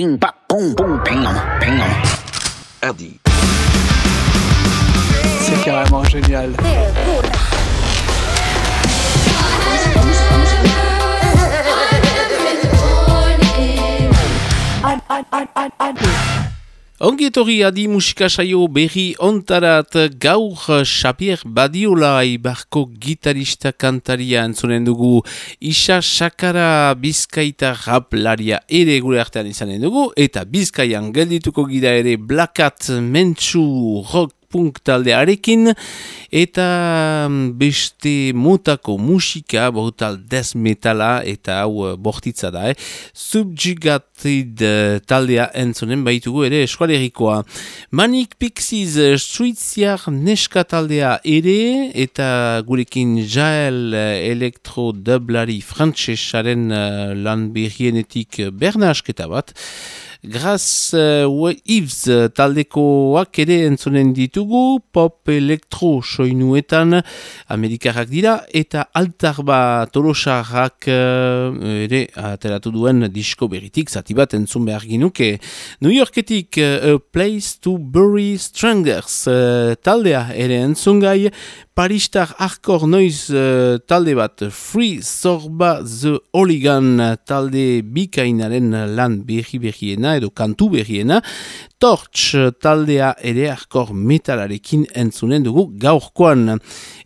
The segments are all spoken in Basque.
bing, ba, boom, boom, bing, bing. RD. C'est carrément génial. Ongi etorri adi musika saio berri ontarat gaur Xapier Badiola ibarko gitarista kantaria entzunen dugu. Isa Sakara Bizkaita raplaria ere gure artean izanen dugu eta Bizkaian geldituko gira ere Blakat Mentsu Rock punk taldearekin eta mm, beste motako musika brutal death metala eta hau eh, bortitza da eh? subjugated eh, taldea entzonen baitugu ere eskualerikoa Manik Pixies eh, suiziar neska taldea ere eta gurekin jael elektro dublari frantzesaren lan berrienetik berna asketa bat Graz uh, Ives uh, taldekoak ere entzonen ditugu, pop elektro soinuetan amerikarrak dira, eta altarba tolosarrak uh, ere ateratu duen disko beritik, zati bat entzun behar ginuke. New Yorketik uh, A Place to Bury Strangers uh, taldea ere entzun gai, Paristar arkor noiz uh, talde bat Free Zorba The Oligan talde bikainaren lan berri berriena edo kantu berriena. Torch taldea ere arkor metalarekin entzunen dugu gaurkoan.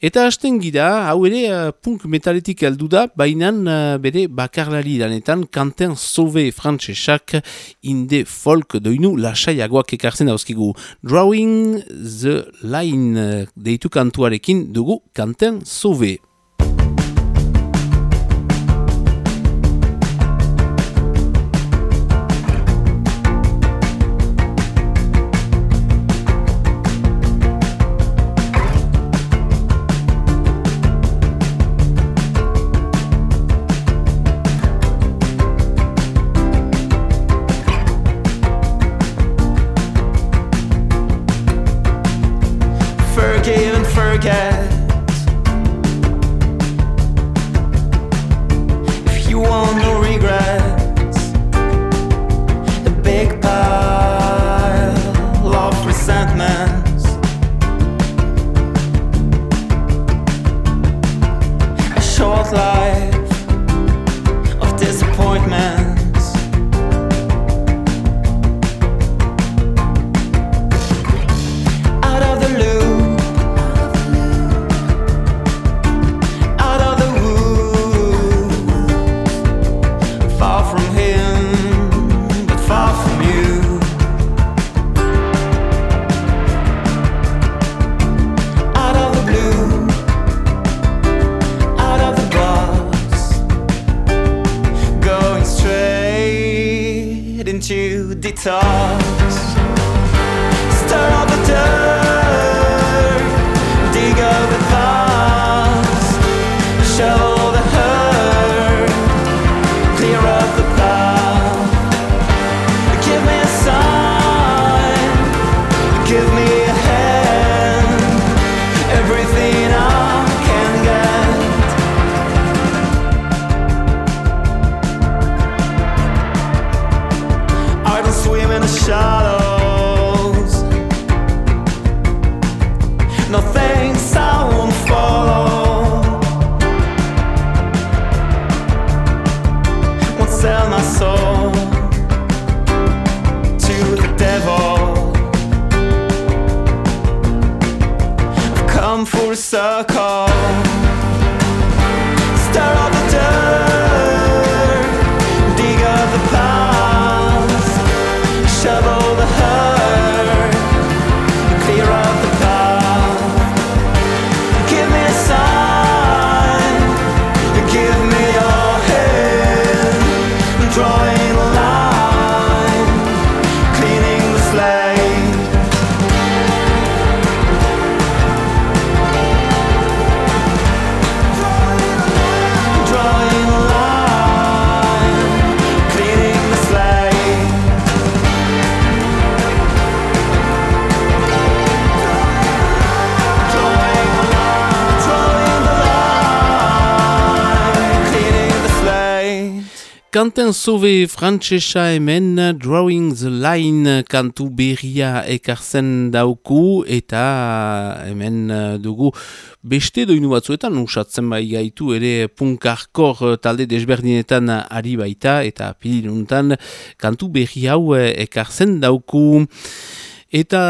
Eta hasten gira, hau ere uh, punk metaletik heldu da, baina uh, bere bakarlari danetan kanten sove frantsesak inde folk doinu lasaiagoak ekartzen dauzkigu. Drawing the line uh, deitu kantuarekin dugu kanten sove. The shadows. Kanten zobe frantsesa hemen Drawing the Line kantu berria ekartzen dauku eta hemen dugu beste doinu batzuetan usatzen bai gaitu ere punkarkor talde desberdinetan ari baita eta piliruntan kantu berri hau ekartzen dauku. Eta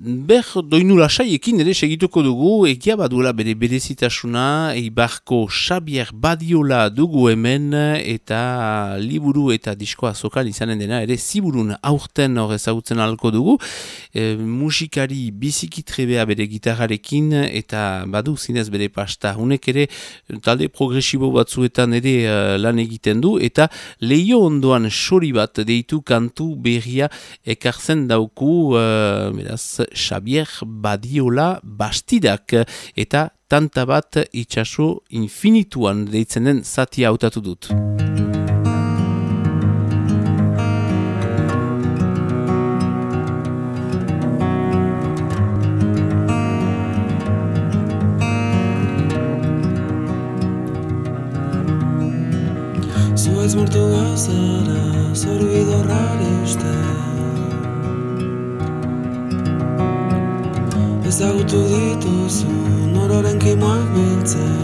Ber, doinu lasaiekin ere segituko dugu, egia baduela bere berezitasuna, eibarko Xabier Badiola dugu hemen, eta liburu eta diskoa zokan izanen dena, ere ziburun aurten hor ezagutzen alko dugu, e, musikari bizikitrebea bere gitarrarekin, eta badu zinez bere pasta, hunek ere talde progresibo batzuetan ere uh, lan egiten du, eta leio ondoan sori bat deitu kantu berria ekartzen dauku, uh, beraz, Xavier Badiola bastidak eta tanta bat itxaso infinituan deitzen den zati hautatu dut. Zuez mortu gazara, zoru idorrari uste ezagutu dituzu nororen kimoak biltzen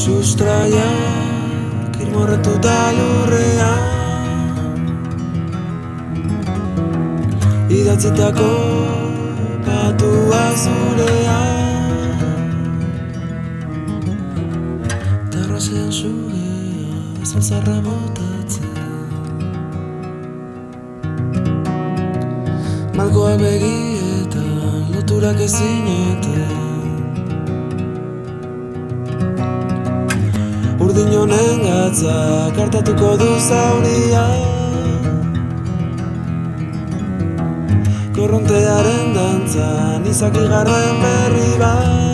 Sustraiak irmorretu da lurrean Idatzitako batu azurean Terrazean zugea zalzarra botatzen Malkoa begietan loturak ezinetan Urdin honen gatza kartatuko du zauria. Korrontearen dantzan izaki garren berri bat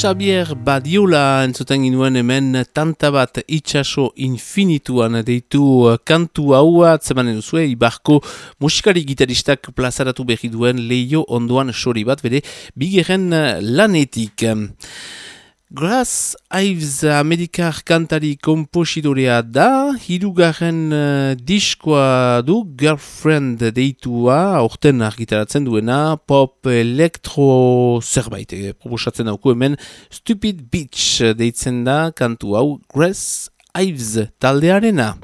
Xavier Badiola entzuten ginuen hemen tanta bat itxaso infinituan deitu uh, kantu haua zemanen duzue ibarko musikari gitaristak plazaratu berri duen leio ondoan sori bat bere bigeren uh, lanetik. Grass Ives Amerikar kantari komposidorea da, hirugarren uh, diskoa du, Girlfriend deitua, orten argitaratzen duena, pop elektro zerbait, eh, proposatzen dauku hemen, Stupid Beach deitzen da, kantu hau, Grass Ives taldearena.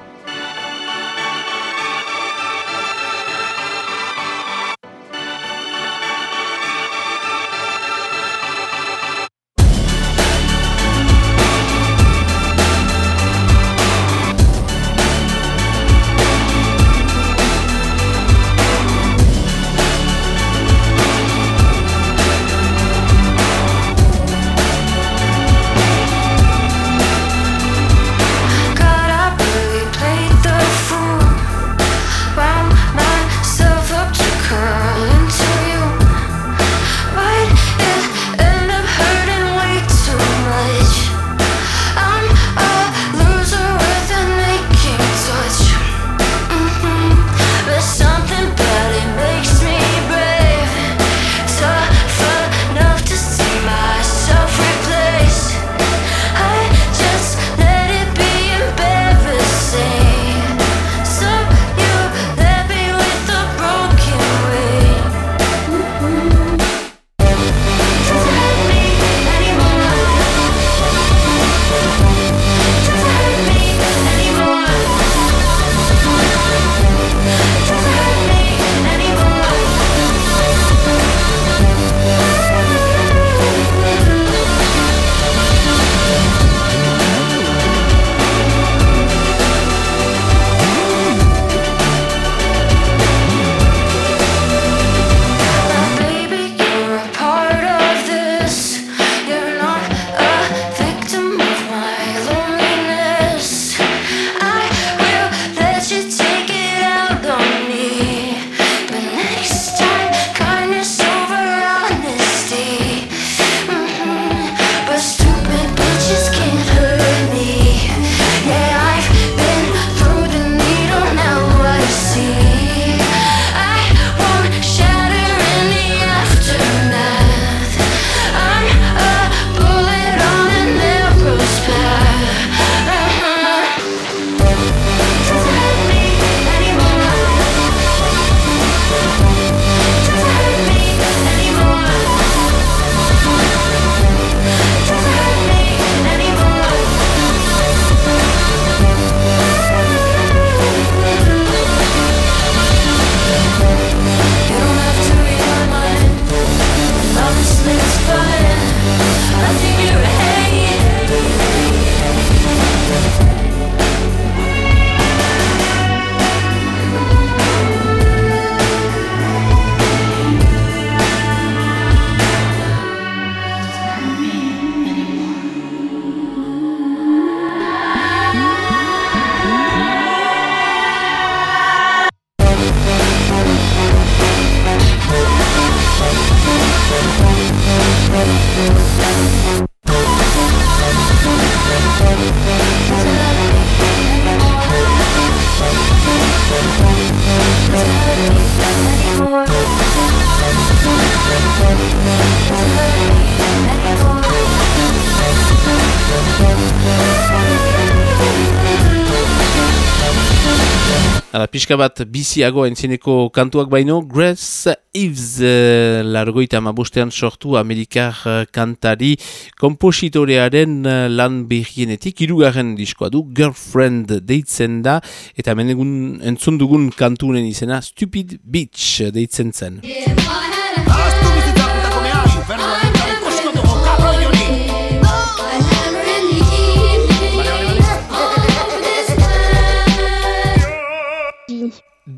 Hala, pixka bat biziago entzineko kantuak baino, Grace Ives eh, largoita amabostean sortu Amerikar eh, kantari kompositorearen eh, lan berrienetik, irugarren diskoa du, Girlfriend deitzen da, eta menegun entzun dugun kantunen izena Stupid Beach eh, deitzen zen. Yeah,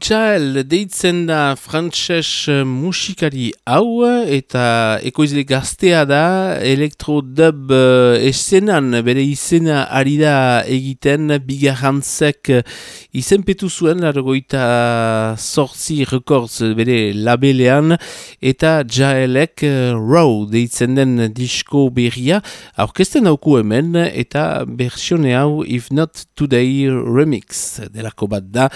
Child deitzen da frantses eh, musikari hau eta ekoizle gaztea da elektrodub eh, esenan bere izena ari da egiten bigarantzek eh, izenpetu zuen largoita sortzi rekordz bere labelean eta Jaelek Row deitzen den disko berria aurkesten hauku hemen eta bersione hau If Not Today Remix delako bat da.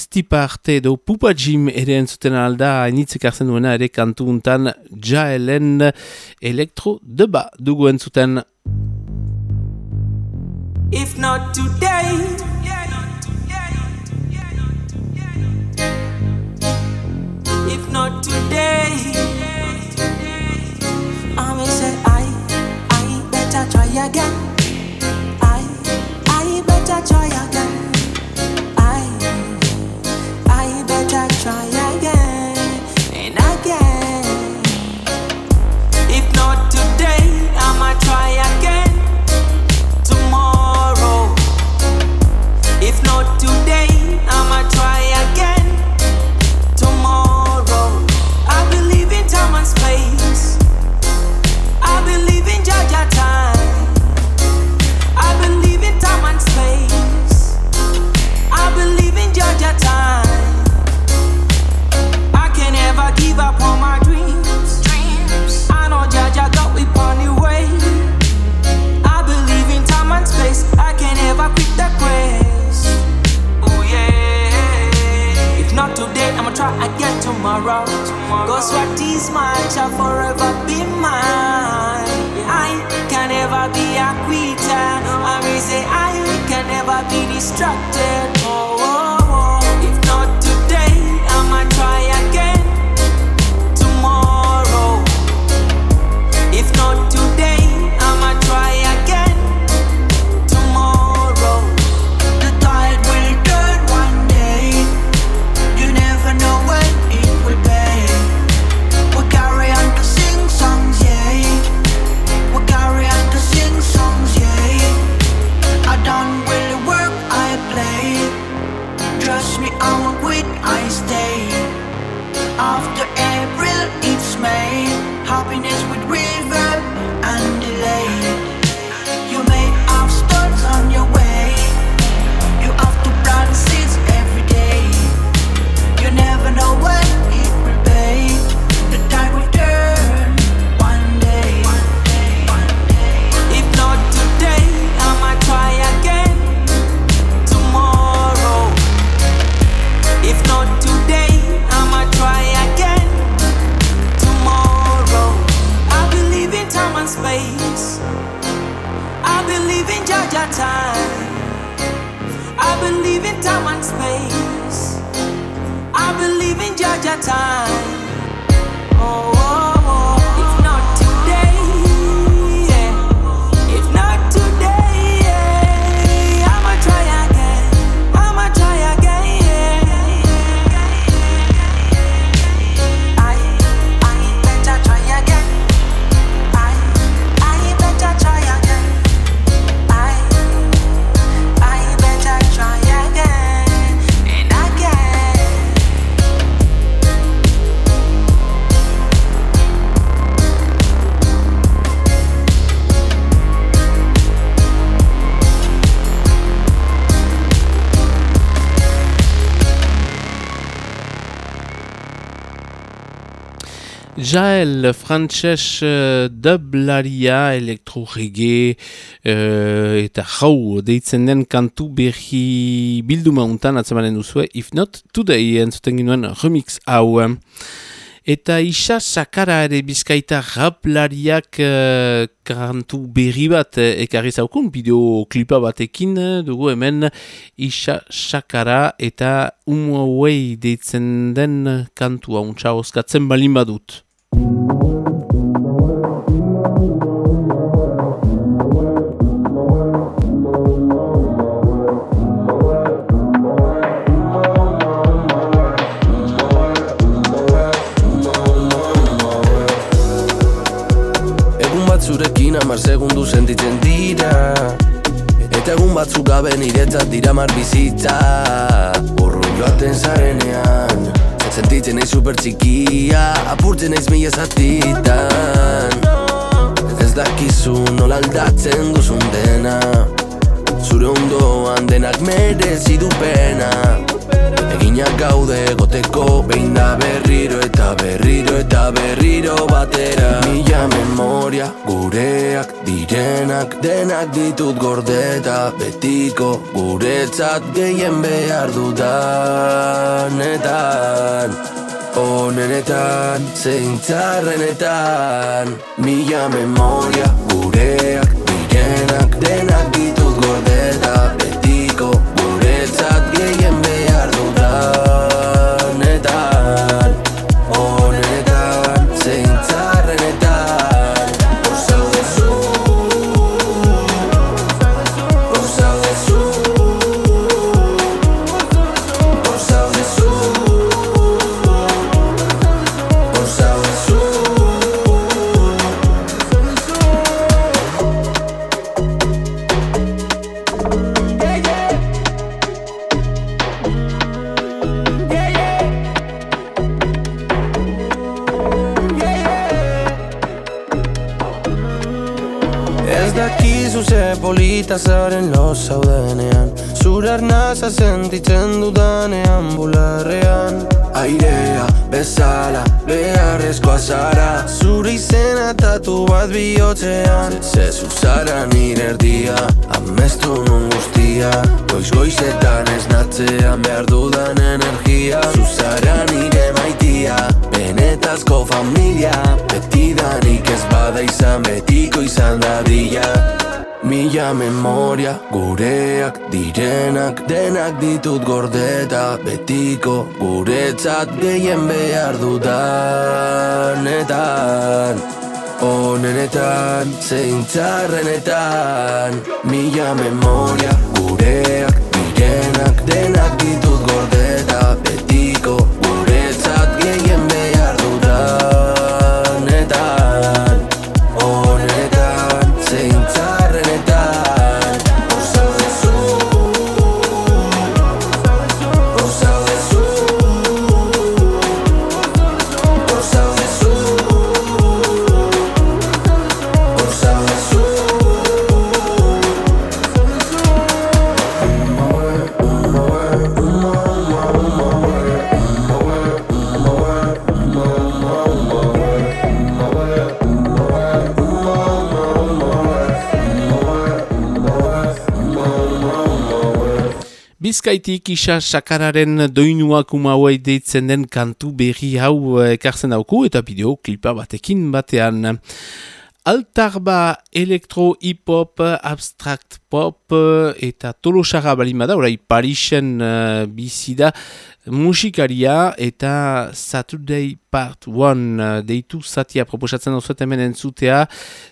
Stipa arte arte edo pupa jim ere entzuten alda hainitzik hartzen duena ere kantu untan jaelen elektro deba dugu entzuten. If not today, If not today, I say I, I better try again. I, I better try again. Jael, frantxez uh, eh, dublaria elektrorege uh, eh, eta jau deitzen den kantu berri bilduma untan atzemanen duzue If Not Today entzuten ginoen remix hau. Eta isa sakara ere bizkaita raplariak uh, eh, kantu berri bat ekarri zaukun bideoklipa batekin dugu hemen isa sakara eta umuei deitzen den kantua untsa oskatzen balin badut. Amar segundu sentitzen dira. Eta egun batzuk gabe niretzat dira mar bizitza. Horro joaten zarenean Sentitzen nahi super txikia Apurtzen naiz mila zatitan. Ez dakizu nola aldatzen duzun dena Zure ondoan denak merezi du pena Eginak gaude goteko behin da berriro eta berriro eta berriro batera. Mila memoria gureak direnak denak ditut gordeta betiko guretzat gehien behar dudanetan. Onenetan, zeintzarrenetan Mila memoria gureak direnak denak zaren lo zaudenean. Zure arnaza sentitzen dudanean bularrean. Airea bezala beharrezkoa zara. Zure izena tatu bat bihotzean. Ze zuzara nire erdia Amestu nun guztia. Goiz goizetan ez behar dudan energia. Zuzara nire maitia Benetazko familia. Betidanik ez bada izan betiko izan dadila Mila memoria gureak direnak denak ditut gordeta betiko guretzat gehien behar dudanetan. Onenetan, zeintzarrenetan Mila memoria gureak direnak denak ditut gordeta betiko Bizkaitik isa sakararen doinuak umauei deitzen den kantu berri hau eh, ekartzen dauku eta bideo klipa batekin batean. Altarba elektro hip-hop, abstract pop eh, eta tolosara balin bada, orai Parisen uh, bizida musikaria eta Saturday Part 1 uh, deitu zatia proposatzen dauzet hemen entzutea.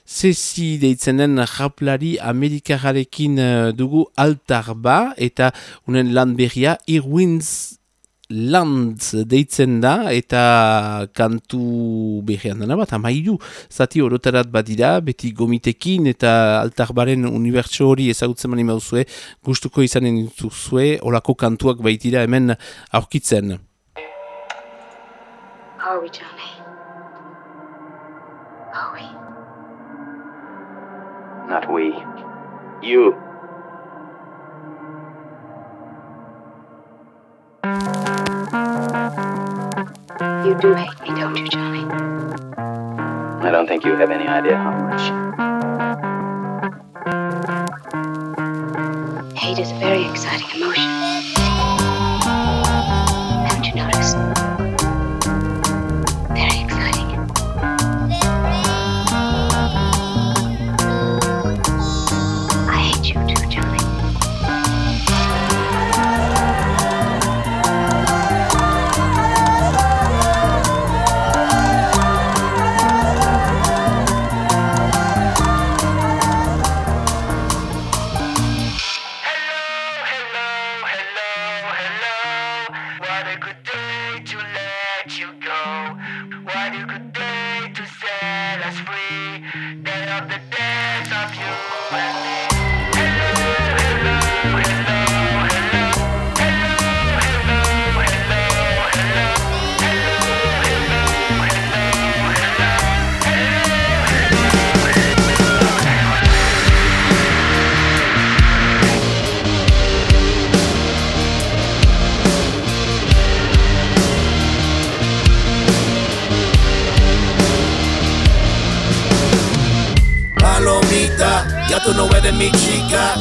Zesi deitzen den raplari amerikararekin uh, dugu Altarba eta unen lan berria Irwins Land deitzen da eta kantu berrian dena bat, amairu zati orotarat badira, beti gomitekin eta altarbaren unibertso hori ezagutzen mani mauzue, gustuko izanen dituzue, olako kantuak baitira hemen aurkitzen. Are we, Johnny? Are we? Not we. You. You do hate me, don't you, Johnny? I don't think you have any idea how much. Hate is a very exciting emotion. Ya tú no eres mi chica.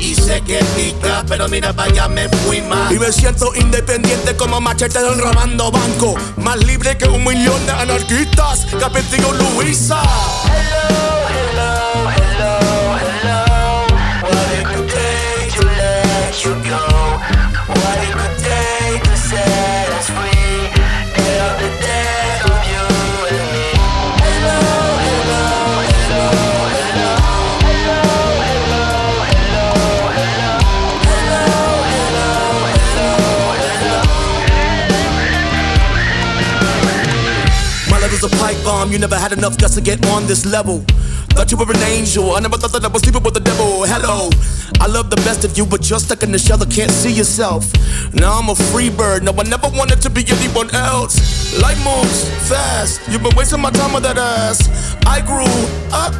Y sé que pica, pero mira, vaya, me fui mal. Y me siento independiente como machete robando banco. Más libre que un millón de anarquistas. Capetillo Luisa. Hello, hello, hello, hello. What a good day to let you go. You never had enough guts to get on this level. Thought you were an angel. I never thought that I was sleeping with the devil. Hello. I love the best of you, but you're stuck in the shell that can't see yourself. Now I'm a free bird. No, I never wanted to be anyone else. Life moves fast. You've been wasting my time with that ass. I grew up.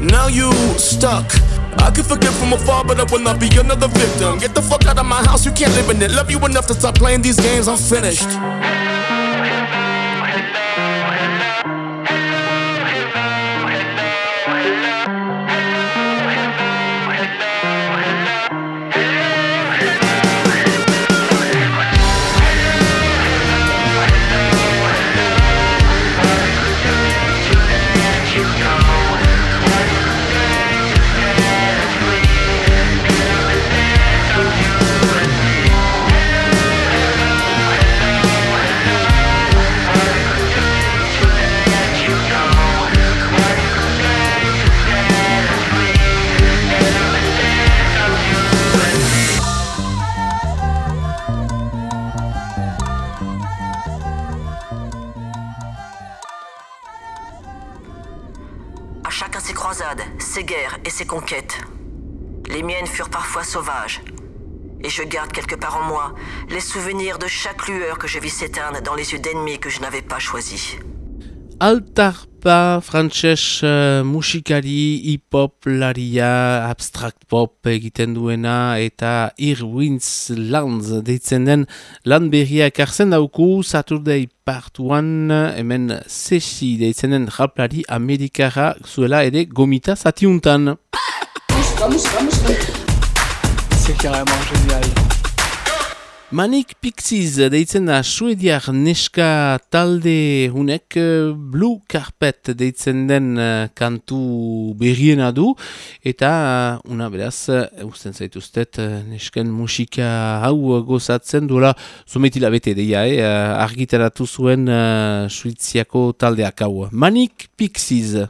Now you stuck. I can forgive from afar, but I will not be another victim. Get the fuck out of my house, you can't live in it. Love you enough to stop playing these games, I'm finished. Ses guerres et ses conquêtes. Les miennes furent parfois sauvages. Et je garde quelque part en moi les souvenirs de chaque lueur que je vis s'éteindre dans les yeux d'ennemis que je n'avais pas choisis. Altarpa frantses uh, musikari hip-hop laria abstract pop egiten duena eta Irwins Lands deitzen den lan berria ekartzen dauku Saturday Part 1 hemen sesi deitzen den raplari amerikara zuela ere gomita zatiuntan. C'est carrément génial. Manik Pixies deitzen da suediar neska talde hunek eh, Blue Carpet deitzen den eh, kantu berriena du eta una beraz uh, usten zaituztet nesken musika hau gozatzen duela zumetila bete deia eh, argitaratu zuen suiziako taldeak hau. Manik Pixies.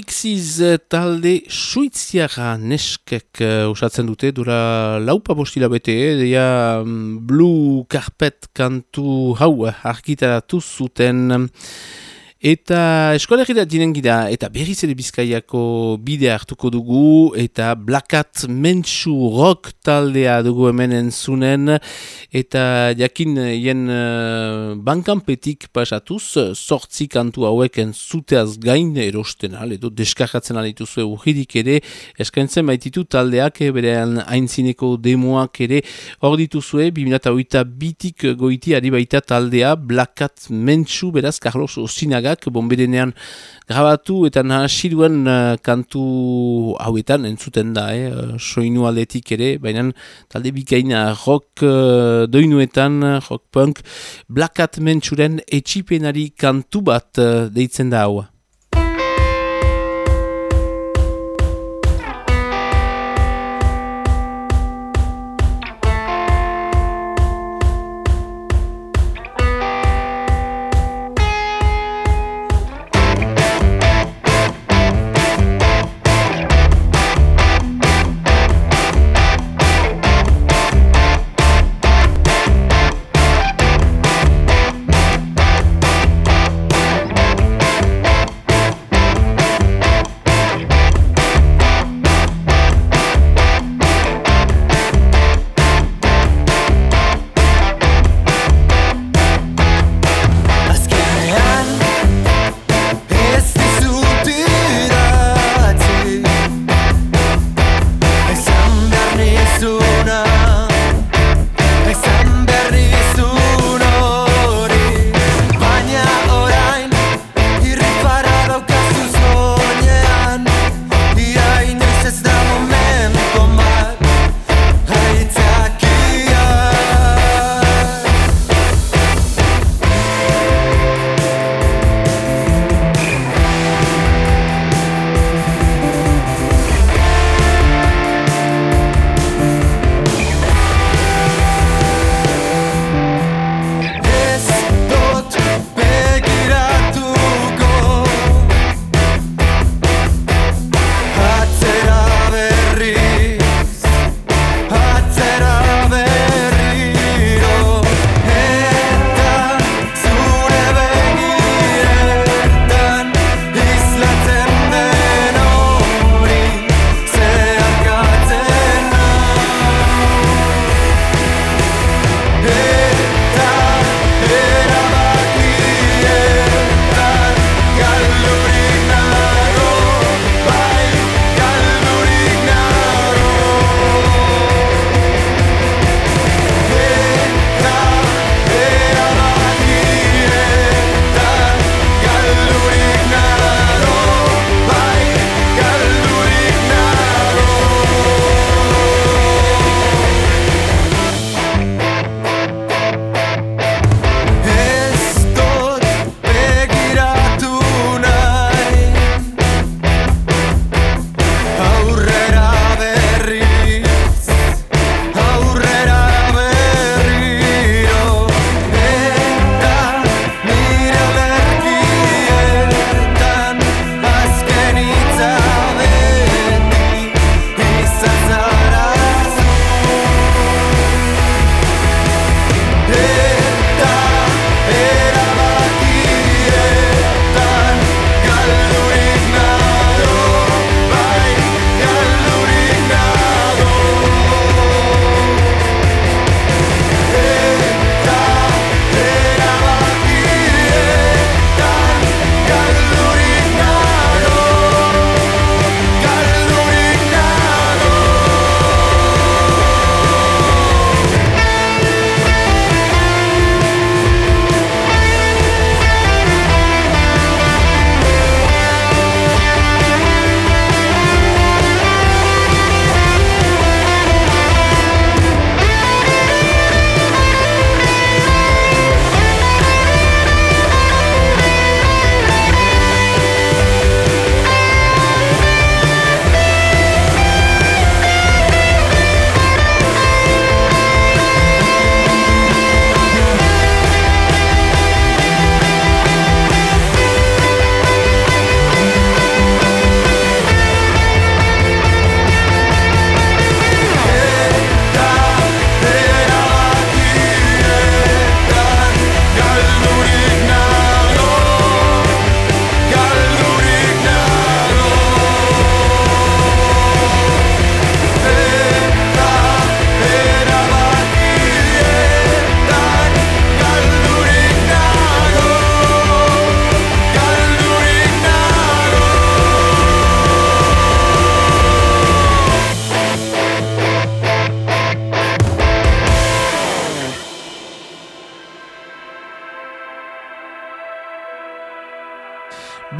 Pixies eh, talde suitziara neskek uh, usatzen dute, dura laupa bostila bete, eh? deia um, Blue Carpet kantu hau argitaratu zuten... Eta eskolegirat dinen gira, eta berriz ere bizkaiako bide hartuko dugu, eta Blakat Mentsu Rock taldea dugu hemen entzunen, eta jakin jen uh, bankanpetik pasatuz, sortzi kantu hauek entzuteaz gain erosten al, edo deskarratzen alituzu urridik ere, eskaintzen baititu taldeak, berean haintzineko demoak ere, hor dituzue, 2008 bitik goiti ari baita taldea, Blakat Mentsu, beraz, Carlos Osinaga, taldeak bonberenean grabatu eta nahasi duen uh, kantu hauetan entzuten da, eh, soinu aldetik ere, baina talde bikaina rock uh, doinuetan, rock punk, blakat mentsuren etxipenari kantu bat uh, deitzen da hau.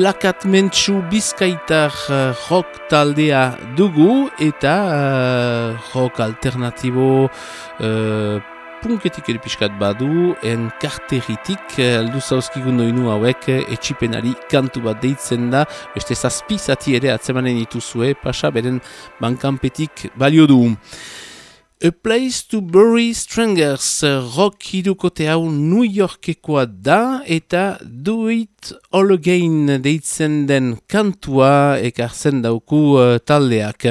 Blakat Mentsu Bizkaitar uh, rock taldea dugu eta uh, rock alternatibo uh, punketik ere pixkat badu, en karteritik, aldu zauzkigun doinu hauek, etxipenari kantu bat deitzen da, beste zazpizati ere atzemanen ituzue, pasa beren bankanpetik balio du. A Place to Bury Strangers rock irukote hau New Yorkekoa da eta Do It All Again deitzen den kantua ekartzen dauku uh, taldeak.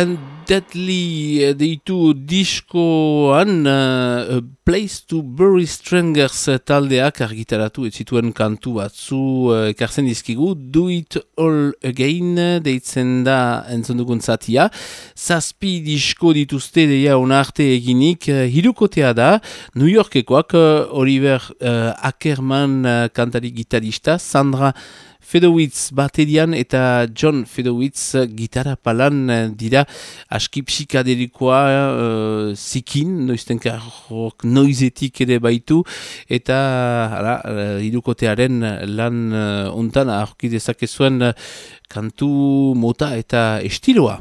and Deadly deitu diskoan uh, uh Place to Bury Strangers uh, taldeak argitaratu ez zituen kantu batzu uh, ekartzen uh, dizkigu. Do It All Again deitzen da entzun dugun zatia. Zazpi disko dituzte deia onarte eginik uh, hirukotea da. New Yorkekoak uh, Oliver uh, Ackerman uh, kantari gitarista Sandra Fedowitz baterian eta John Fedowitz gitarra palan eh, dira aski psikadelikoa uh, zikin, noiztenka noizetik ere baitu eta hala, uh, irukotearen lan uh, ontan aurkidezakezuen uh, kantu mota eta estiloa.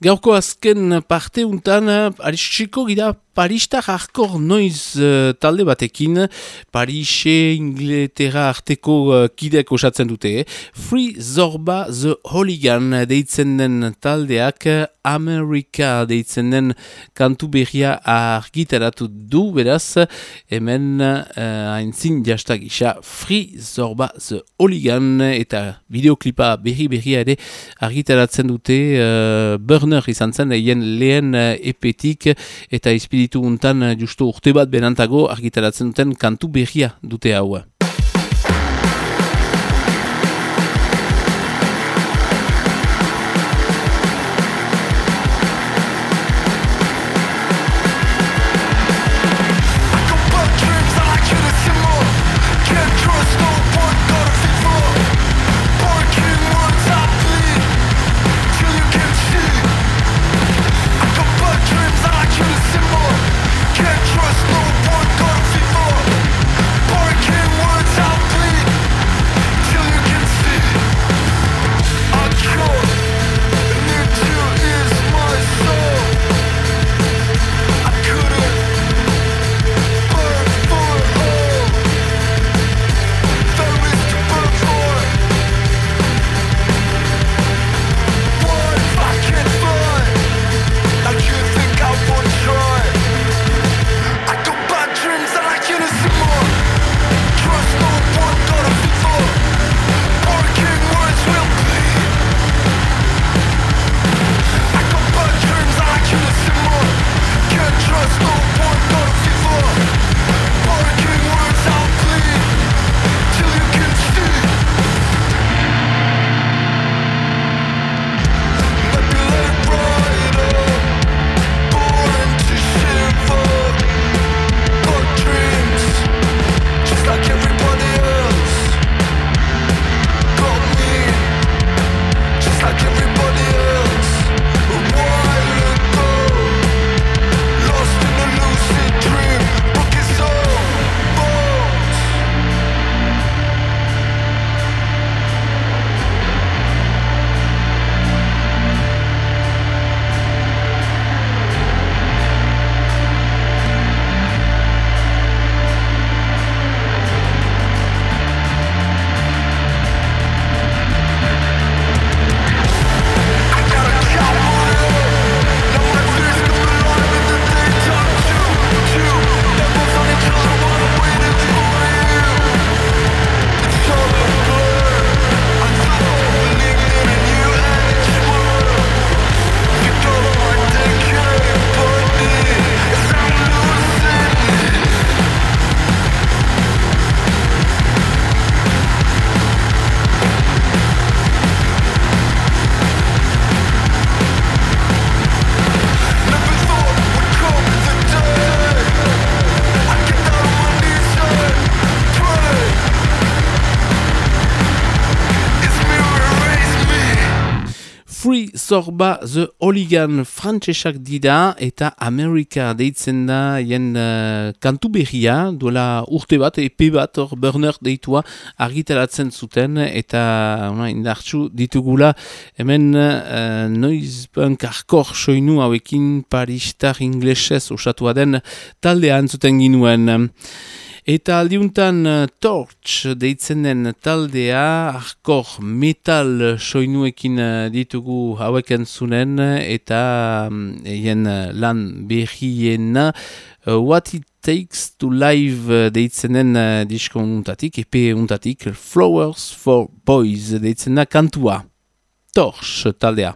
Gaurko azken parte untan, aristiko gira Paristar arkor noiz uh, talde batekin, Parise Ingleterra arteko uh, kidek osatzen dute. Eh? Free Zorba The Hooligan deitzen den taldeak, Amerika deitzen den kantu berria argitaratu du, beraz, hemen uh, haintzin jastak isa Free Zorba The Hooligan eta videoklipa berri berria ere argitaratzen dute uh, Burner izan zen, egin lehen uh, epetik eta espiritu untan eh, justu urte bat benantago argitaratzen duten kantu berria dute hau. Zorba The Oligan frantsesak dira eta Amerika deitzen da jen uh, kantu berria duela urte bat, epe bat, hor burner deitua argitaratzen zuten eta una, indartsu ditugula hemen uh, noiz punk arkor soinu hauekin paristar inglesez osatua den taldean zuten ginuen. Eta aldiuntan uh, Torch deitzen den taldea, arkor metal soinuekin uh, ditugu haueken zunen, eta um, eien uh, lan behiena, uh, What It Takes to Live deitzen den disko untatik, epe untatik, Flowers for Boys deitzen da kantua. Torch taldea.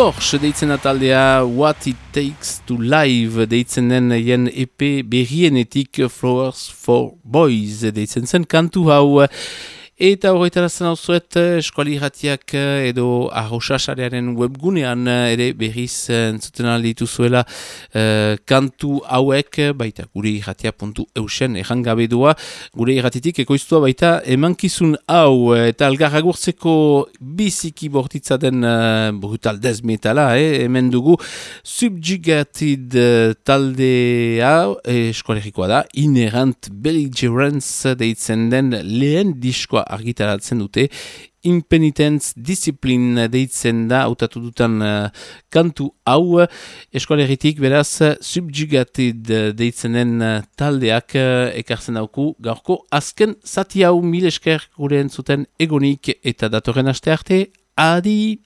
Torch deitzen taldea What It Takes to Live deitzen den jen EP berrienetik Flowers for Boys deitzen zen kantu hau Eta horretarazten hau zuet, eh, eskuali irratiak eh, edo arrosasarearen webgunean eh, ere berriz entzuten alditu zuela kantu hauek, baita gure irratia puntu eusen errangabe doa, gure irratitik ekoiztua baita emankizun hau eta algarragurtzeko biziki bortitza den brutal dezmetala, eh, hemen dugu subjugated talde hau, eskualerikoa da, inerant belligerence deitzen den lehen diskoa argitaratzen dute. Impenitentz disiplin deitzen da hautatu dutan uh, kantu hau. Eskualeritik beraz subjugated deitzen den uh, taldeak uh, ekartzen dauku gaurko azken zati hau. Mil esker gure entzuten egonik eta datorren aste arte adi